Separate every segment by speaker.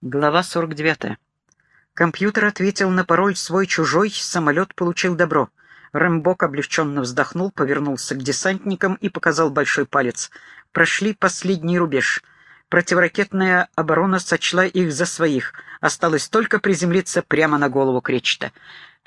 Speaker 1: Глава 49. Компьютер ответил на пароль свой-чужой, самолет получил добро. Рэмбок облегченно вздохнул, повернулся к десантникам и показал большой палец. Прошли последний рубеж. Противоракетная оборона сочла их за своих. Осталось только приземлиться прямо на голову Кречета.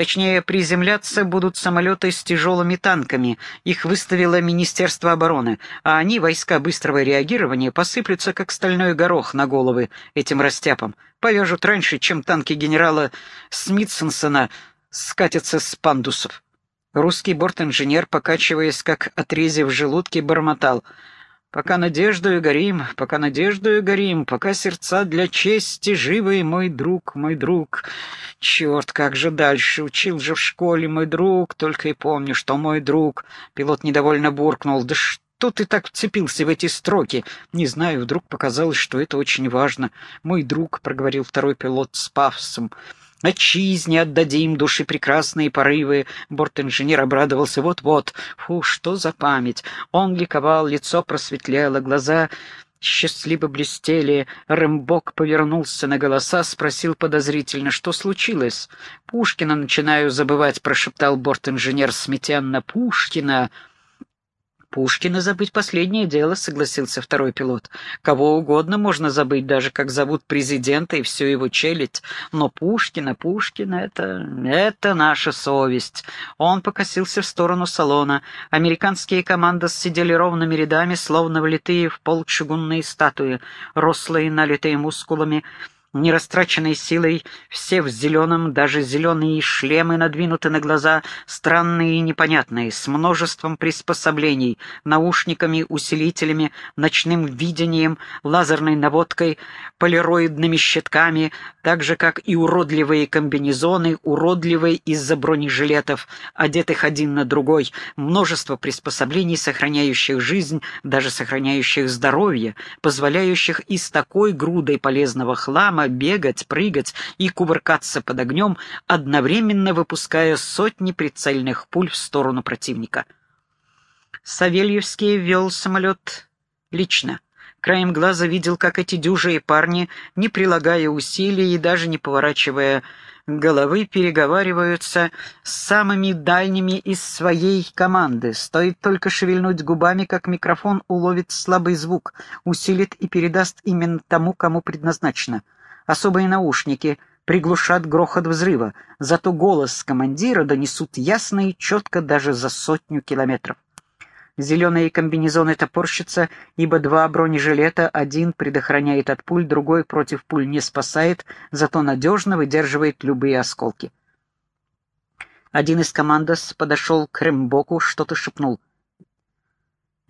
Speaker 1: Точнее, приземляться будут самолеты с тяжелыми танками. Их выставило Министерство обороны, а они, войска быстрого реагирования, посыплются, как стальной горох на головы этим растяпам. Повяжут раньше, чем танки генерала Смитсонсона скатятся с пандусов. Русский бортинженер, покачиваясь, как отрезив в желудке, бормотал — Пока надеждою горим, пока надеждою горим, пока сердца для чести живы, мой друг, мой друг. Черт, как же дальше? Учил же в школе мой друг, только и помню, что мой друг. Пилот недовольно буркнул. Да что ты так вцепился в эти строки? Не знаю, вдруг показалось, что это очень важно. Мой друг, проговорил второй пилот с пафосом. Отчизне отдадим души прекрасные порывы. Борт-инженер обрадовался вот-вот. Фу, что за память! Он ликовал, лицо просветлело, глаза счастливо блестели. Рэмбок повернулся на голоса, спросил подозрительно, что случилось. «Пушкина начинаю забывать», — прошептал борт-инженер смятенно. «Пушкина!» «Пушкина забыть последнее дело», — согласился второй пилот. «Кого угодно можно забыть, даже как зовут президента и всю его челядь. Но Пушкина, Пушкина — это... это наша совесть». Он покосился в сторону салона. Американские команды сидели ровными рядами, словно влитые в пол чугунные статуи, рослые, налитые мускулами, нерастраченной силой, все в зеленом, даже зеленые шлемы надвинуты на глаза, странные и непонятные, с множеством приспособлений, наушниками, усилителями, ночным видением, лазерной наводкой, полироидными щитками, так же, как и уродливые комбинезоны, уродливые из-за бронежилетов, одетых один на другой, множество приспособлений, сохраняющих жизнь, даже сохраняющих здоровье, позволяющих из такой грудой полезного хлама прямо бегать, прыгать и кувыркаться под огнем, одновременно выпуская сотни прицельных пуль в сторону противника. Савельевский вел самолет лично. Краем глаза видел, как эти дюжие парни, не прилагая усилий и даже не поворачивая головы, переговариваются с самыми дальними из своей команды. Стоит только шевельнуть губами, как микрофон уловит слабый звук, усилит и передаст именно тому, кому предназначено. Особые наушники приглушат грохот взрыва, зато голос командира донесут ясно и четко даже за сотню километров. Зеленые комбинезоны топорщатся, ибо два бронежилета, один предохраняет от пуль, другой против пуль не спасает, зато надежно выдерживает любые осколки. Один из командос подошел к Рембоку, что-то шепнул.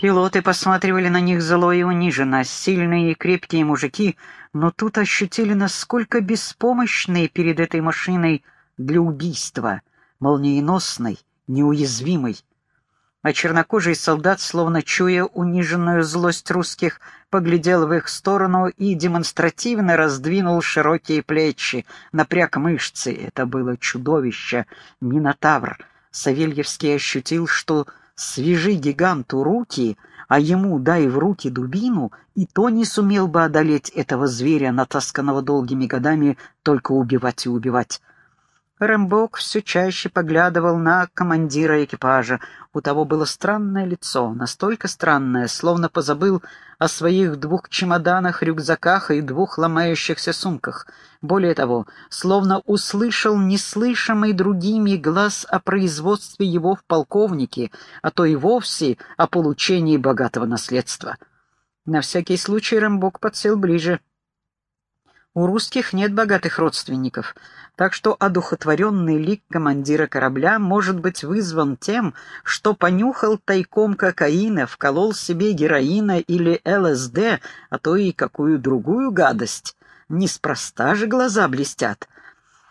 Speaker 1: Пилоты посматривали на них зло и униженно, сильные и крепкие мужики, но тут ощутили, насколько беспомощные перед этой машиной для убийства, молниеносной, неуязвимой. А чернокожий солдат, словно чуя униженную злость русских, поглядел в их сторону и демонстративно раздвинул широкие плечи, напряг мышцы. Это было чудовище, Минотавр. Савельевский ощутил, что Свяжи гиганту руки, а ему дай в руки дубину, и то не сумел бы одолеть этого зверя, натасканного долгими годами только убивать и убивать. Рэмбок все чаще поглядывал на командира экипажа. У того было странное лицо, настолько странное, словно позабыл о своих двух чемоданах, рюкзаках и двух ломающихся сумках. Более того, словно услышал неслышимый другими глаз о производстве его в полковнике, а то и вовсе о получении богатого наследства. На всякий случай Рэмбок подсел ближе. У русских нет богатых родственников — так что одухотворенный лик командира корабля может быть вызван тем, что понюхал тайком кокаина, вколол себе героина или ЛСД, а то и какую другую гадость. Неспроста же глаза блестят.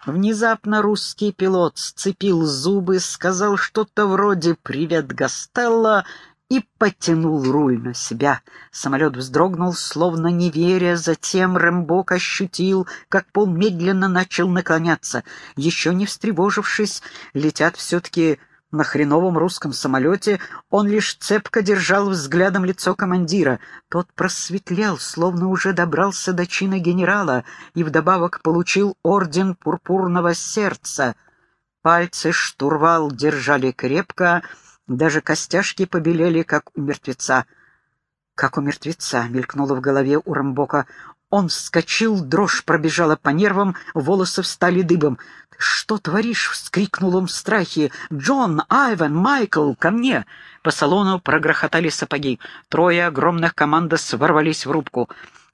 Speaker 1: Внезапно русский пилот сцепил зубы, сказал что-то вроде «Привет, Гастелло», и потянул руль на себя. Самолет вздрогнул, словно не веря, затем Рэмбок ощутил, как пол медленно начал наклоняться. Еще не встревожившись, летят все-таки На хреновом русском самолете он лишь цепко держал взглядом лицо командира. Тот просветлел, словно уже добрался до чина генерала, и вдобавок получил орден пурпурного сердца. Пальцы штурвал держали крепко, даже костяшки побелели, как у мертвеца. «Как у мертвеца!» — мелькнуло в голове у Рамбока. Он вскочил, дрожь пробежала по нервам, волосы встали дыбом. «Ты что творишь?» — вскрикнул он в страхе. «Джон, Айвен, Майкл, ко мне!» По салону прогрохотали сапоги. Трое огромных командос ворвались в рубку.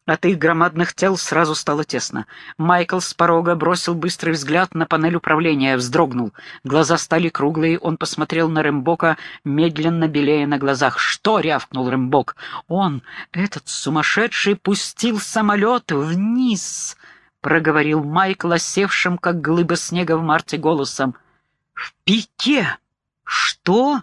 Speaker 1: От их громадных тел сразу стало тесно. Майкл с порога бросил быстрый взгляд на панель управления, вздрогнул. Глаза стали круглые, он посмотрел на Рэмбока, медленно белея на глазах. «Что?» — рявкнул Рэмбок. «Он, этот сумасшедший, пустил самолет вниз!» — проговорил Майкл, осевшим, как глыба снега в марте, голосом. «В пике! Что?»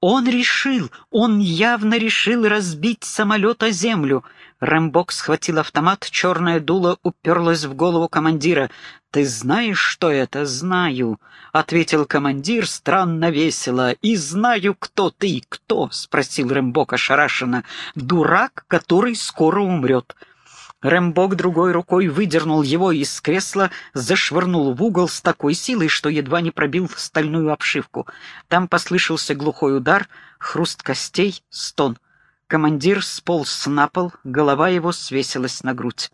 Speaker 1: Он решил, он явно решил разбить самолет о землю. Рэмбок схватил автомат, черное дуло уперлось в голову командира. «Ты знаешь, что это?» «Знаю», — ответил командир странно весело. «И знаю, кто ты». «Кто?» — спросил Рэмбок ошарашенно. «Дурак, который скоро умрет». Рэмбок другой рукой выдернул его из кресла, зашвырнул в угол с такой силой, что едва не пробил стальную обшивку. Там послышался глухой удар, хруст костей, стон. Командир сполз на пол, голова его свесилась на грудь.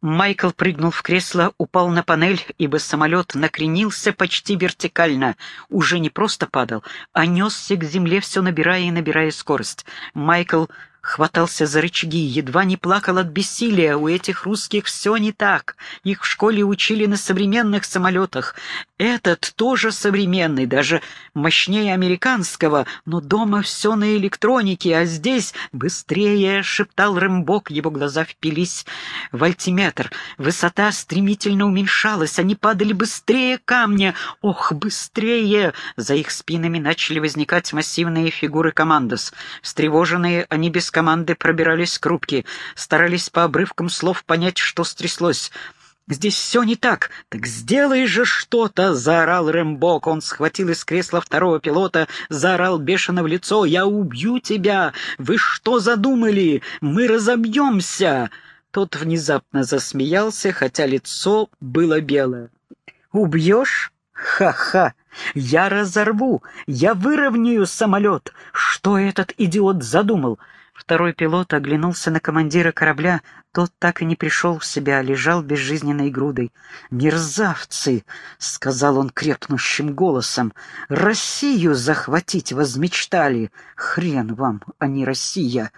Speaker 1: Майкл прыгнул в кресло, упал на панель, ибо самолет накренился почти вертикально. Уже не просто падал, а несся к земле, все набирая и набирая скорость. Майкл хватался за рычаги, едва не плакал от бессилия. У этих русских все не так. Их в школе учили на современных самолетах. Этот тоже современный, даже мощнее американского, но дома все на электронике, а здесь быстрее, — шептал Рэмбок, его глаза впились в альтиметр. Высота стремительно уменьшалась, они падали быстрее камня. Ох, быстрее! За их спинами начали возникать массивные фигуры командос. Встревоженные, они без команды пробирались к рубке, старались по обрывкам слов понять, что стряслось. «Здесь все не так. Так сделай же что-то!» — заорал Рэмбок. Он схватил из кресла второго пилота, заорал бешено в лицо. «Я убью тебя! Вы что задумали? Мы разобьемся!» Тот внезапно засмеялся, хотя лицо было белое. «Убьешь? Ха-ха! Я разорву! Я выровняю самолет! Что этот идиот задумал? Второй пилот оглянулся на командира корабля. Тот так и не пришел в себя, лежал безжизненной грудой. «Мерзавцы!» — сказал он крепнущим голосом. «Россию захватить возмечтали! Хрен вам, а не Россия!»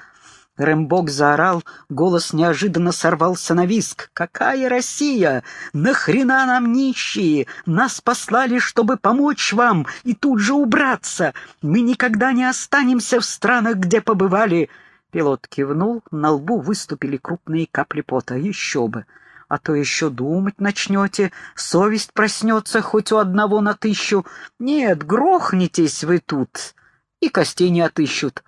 Speaker 1: Рэмбок заорал, голос неожиданно сорвался на виск. «Какая Россия? Нахрена нам нищие? Нас послали, чтобы помочь вам и тут же убраться. Мы никогда не останемся в странах, где побывали. Пилот кивнул, на лбу выступили крупные капли пота. Еще бы! А то еще думать начнете, совесть проснется хоть у одного на тысячу. Нет, грохнитесь вы тут, и костей не отыщут.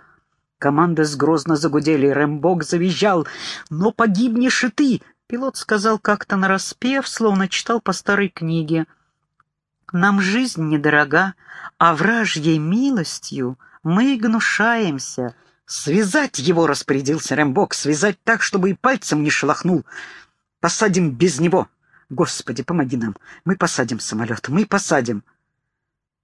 Speaker 1: Команда сгрозно загудели, Рэмбок завизжал. «Но погибнешь и ты!» Пилот сказал как-то нараспев, словно читал по старой книге. «Нам жизнь недорога, а вражьей милостью мы гнушаемся». «Связать его!» — распорядился Рэмбок. «Связать так, чтобы и пальцем не шелохнул. Посадим без него. Господи, помоги нам. Мы посадим самолет. Мы посадим».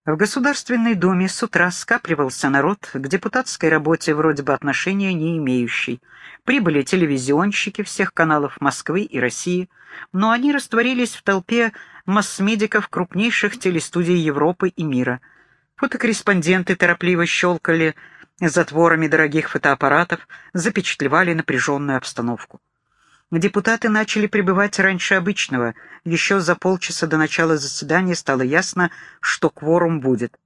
Speaker 1: В Государственной Думе с утра скапливался народ к депутатской работе вроде бы отношения не имеющий. Прибыли телевизионщики всех каналов Москвы и России, но они растворились в толпе масс-медиков крупнейших телестудий Европы и мира. Фотокорреспонденты торопливо щелкали затворами дорогих фотоаппаратов запечатлевали напряженную обстановку. Депутаты начали прибывать раньше обычного. Еще за полчаса до начала заседания стало ясно, что кворум будет.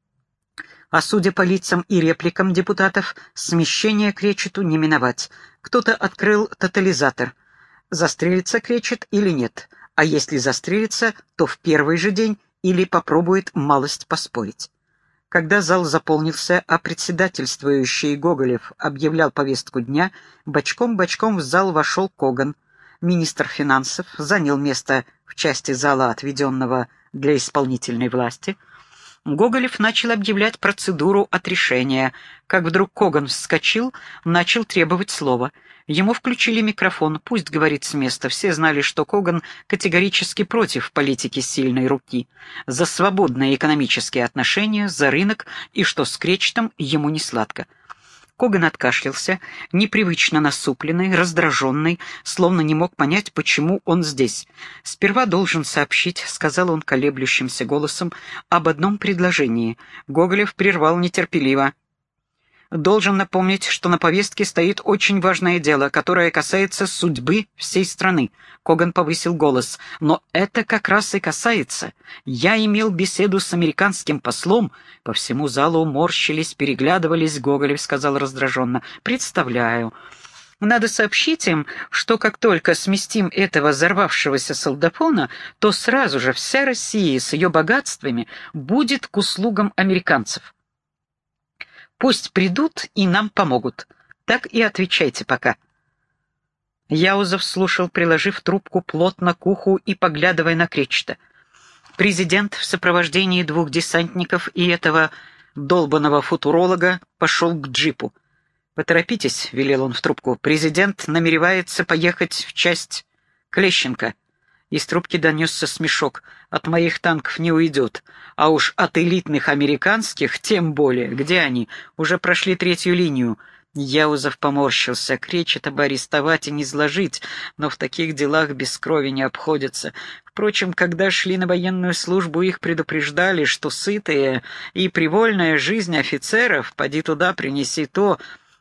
Speaker 1: А судя по лицам и репликам депутатов, смещение кречету не миновать. Кто-то открыл тотализатор. Застрелится кречет или нет? А если застрелится, то в первый же день или попробует малость поспорить. Когда зал заполнился, а председательствующий Гоголев объявлял повестку дня, бочком-бочком в зал вошел Коган. Министр финансов занял место в части зала, отведенного для исполнительной власти. Гоголев начал объявлять процедуру отрешения. Как вдруг Коган вскочил, начал требовать слова. Ему включили микрофон, пусть говорит с места. Все знали, что Коган категорически против политики сильной руки. За свободные экономические отношения, за рынок и что с Кречетом ему не сладко. Коган откашлялся, непривычно насупленный, раздраженный, словно не мог понять, почему он здесь. «Сперва должен сообщить», — сказал он колеблющимся голосом, — «об одном предложении». Гоголев прервал нетерпеливо. Должен напомнить, что на повестке стоит очень важное дело, которое касается судьбы всей страны. Коган повысил голос. Но это как раз и касается. Я имел беседу с американским послом. По всему залу морщились, переглядывались, Гоголев сказал раздраженно. Представляю. Надо сообщить им, что как только сместим этого взорвавшегося солдафона, то сразу же вся Россия с ее богатствами будет к услугам американцев. Пусть придут и нам помогут. Так и отвечайте пока». Яузов слушал, приложив трубку плотно к уху и поглядывая на Кречета. Президент в сопровождении двух десантников и этого долбанного футуролога пошел к джипу. «Поторопитесь», — велел он в трубку, — «президент намеревается поехать в часть Клещенко». Из трубки донесся смешок. «От моих танков не уйдет. А уж от элитных американских тем более. Где они? Уже прошли третью линию». Яузов поморщился. Кречета бы арестовать и не сложить, но в таких делах без крови не обходятся. Впрочем, когда шли на военную службу, их предупреждали, что сытая и привольная жизнь офицеров, поди туда, принеси то,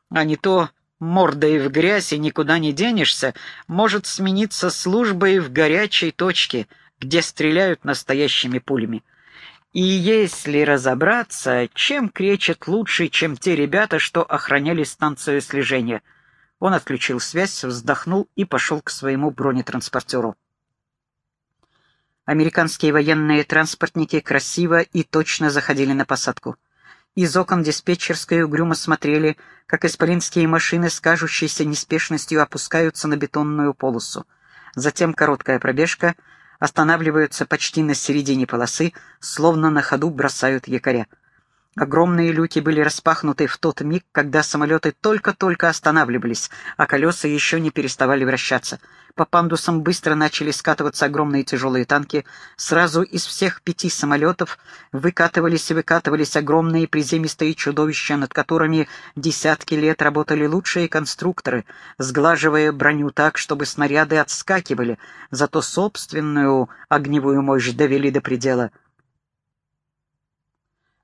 Speaker 1: а не то мордой в грязь и никуда не денешься, может смениться службой в горячей точке, где стреляют настоящими пулями. И если разобраться, чем кречет лучше, чем те ребята, что охраняли станцию слежения? Он отключил связь, вздохнул и пошел к своему бронетранспортеру. Американские военные транспортники красиво и точно заходили на посадку. Из окон диспетчерской угрюмо смотрели, как исполинские машины с кажущейся неспешностью опускаются на бетонную полосу. Затем короткая пробежка, останавливаются почти на середине полосы, словно на ходу бросают якоря. Огромные люки были распахнуты в тот миг, когда самолеты только-только останавливались, а колеса еще не переставали вращаться. По пандусам быстро начали скатываться огромные тяжелые танки. Сразу из всех пяти самолетов выкатывались и выкатывались огромные приземистые чудовища, над которыми десятки лет работали лучшие конструкторы, сглаживая броню так, чтобы снаряды отскакивали, зато собственную огневую мощь довели до предела —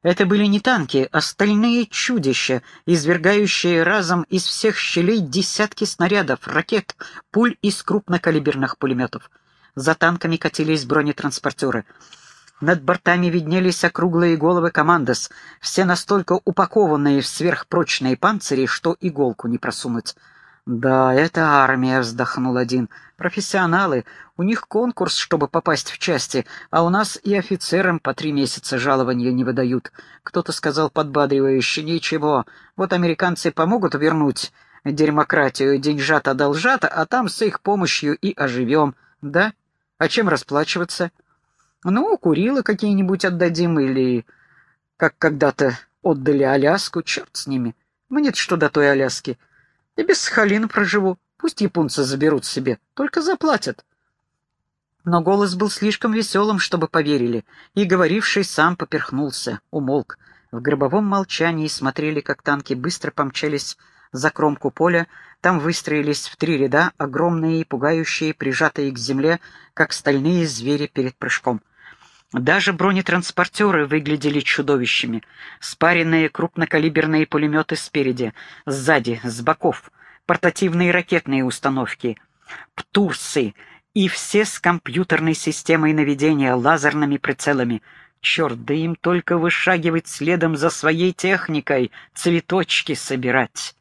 Speaker 1: это были не танки, а стальные чудища, извергающие разом из всех щелей десятки снарядов, ракет, пуль из крупнокалиберных пулеметов. За танками катились бронетранспортеры. Над бортами виднелись округлые головы командос, все настолько упакованные в сверхпрочные панцири, что иголку не просунуть. «Да, это армия», — вздохнул один. «Профессионалы. У них конкурс, чтобы попасть в части, а у нас и офицерам по три месяца жалования не выдают». Кто-то сказал подбадривающе, «Ничего, вот американцы помогут вернуть демократию, деньжат-одолжат, а там с их помощью и оживем». «Да? А чем расплачиваться?» «Ну, курилы какие-нибудь отдадим или...» «Как когда-то отдали Аляску, черт с ними. Мне-то что до той Аляски?» И без Сахалина проживу. Пусть японцы заберут себе, только заплатят. Но голос был слишком веселым, чтобы поверили, и говоривший сам поперхнулся, умолк. В гробовом молчании смотрели, как танки быстро помчались за кромку поля, там выстроились в три ряда, огромные и пугающие, прижатые к земле, как стальные звери перед прыжком. Даже бронетранспортеры выглядели чудовищами. Спаренные крупнокалиберные пулеметы спереди, сзади, с боков, портативные ракетные установки, птурсы и все с компьютерной системой наведения, лазерными прицелами. Черт, да им только вышагивать следом за своей техникой, цветочки собирать.